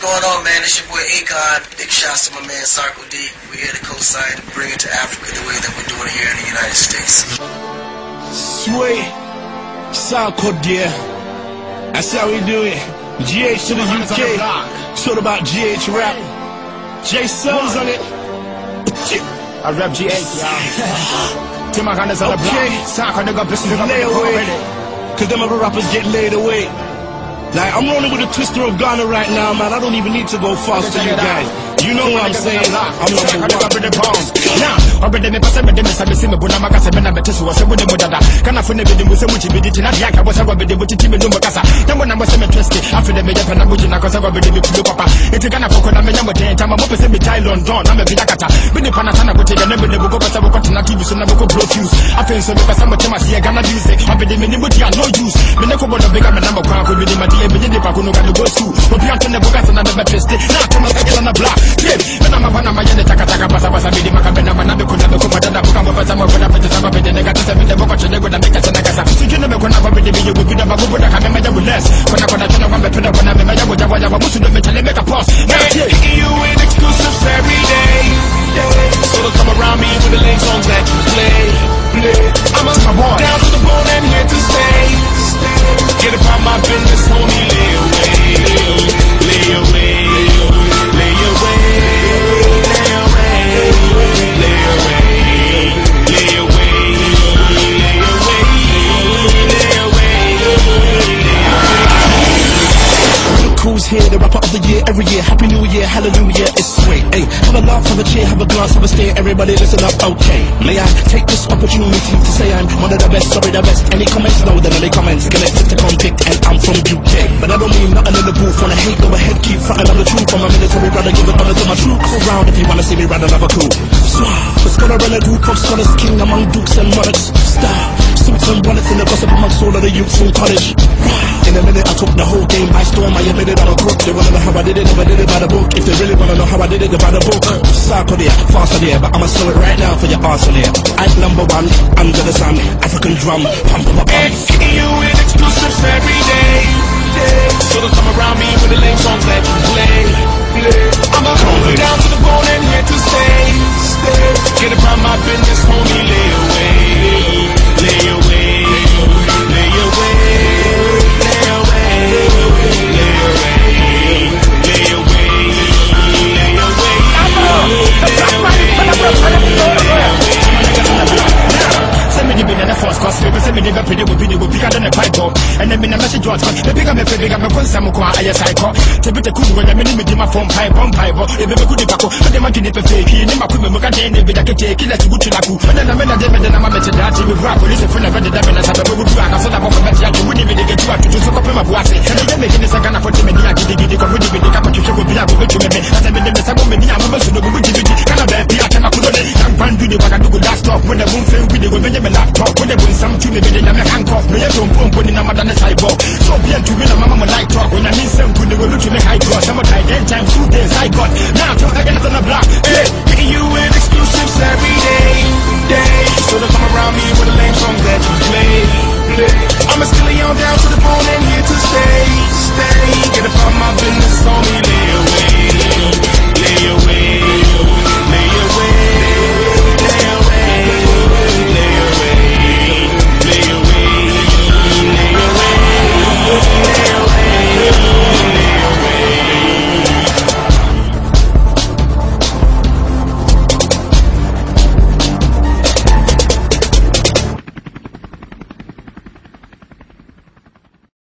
going on, man? It's your boy Akon. Big shouts to my man Sarkodie. We're here to co-sign and bring it to Africa the way that we're doing it here in the United States. Sweet. Sarkodie. That's how we do it. GH to the UK. It's all about GH rap. J Sons on it. I rap GH, y'all. Tim Hannah's on the Okay. block. Sarko nigga, bitch, nigga, Lay nigga, away. Cause them other rappers get laid away. Like, I'm rolling with a twister of Ghana right now, man. I don't even need to go fast to you guys. You know what I'm saying? I'm number one. Ɔbɛde me pasɛ mede me sa mesi me bo na maka sɛ mena mete so wɔ sɛ wode mu dada. Kanafo ne bede mu sɛ wogye bidi ti na deɛ aka wɔ sɛ wɔbɛde mu titi me no mu kasa. Na mo na mo sɛ metwɛske afe de meyɛ pɛ na mogye na sɛ wɔbɛde me kulu papa. Enti kanafo ko na menyɛ mo den tama mopɛ sɛ megyae london na mebida kata. Mede pa na sa na wote yɛ ne mede mo kɔkɔ sɛ wokɔtena so na mokɔ profuse afei nso mepɛ sɛ motem aseɛ ghana music ɔbɛde me ne moti a no use me ne kɔbɔ no bɛga me na mɔkwan kɔ bidi madeɛ menye nipa ko no ka no go school obi anto ne boga sɛ na mebɛpeste na atoma sɛ na bla tape every year. Happy New Year, hallelujah, it's sweet. Hey, have a laugh, have a cheer, have a glass, have a stare. Everybody listen up, okay. May I take this opportunity to say I'm one of the best, sorry, the best. Any comments? No, then any comments. Connected to convict, and I'm from UK. But I don't mean nothing in the booth. Wanna hate, go ahead, keep fighting on the truth. I'm a military brother, give it honor to my troops. Around if you wanna see me ride another cool. Swah, scholar and a group of scholars, king among dukes and monarchs. Star, suits and bonnets in the gossip amongst all of the youths in college. In a minute, I took the whole game storm. I I'm a crook. They wanna know how I did it, never did it by the book. If they really wanna know how I did it, they by the book. Sarko there, faster there, but I'ma sell it right now for your arse on here. I'm number one, under the sun, African drum, pump pump pump. Getting you in exclusives every day. So and the first cost me, the pretty will be the will pick out the pipe up. And then me na message what the bigger me bigger me put some kwa aye psycho. To be the cool when me me my phone pipe on pipe. E be good bako, e de ma kini pe fake, ni ma ku me ka den be da ke take you to laku. And then me na de me de na ma me te that we rap police for never the devil na sabe we do aka so da bako bet ya we ni me de get to to so ko pe ma buase. And then me kini sa kana for me a gidi gidi ko we di be ka ko chucho go bi a go to me. Asa me me handcuff me yet on pump in another cyborg. So bien to win a mama light talk when I need some good. They will look to me high cross. I'm a tight end time, two days I got. Now talk again.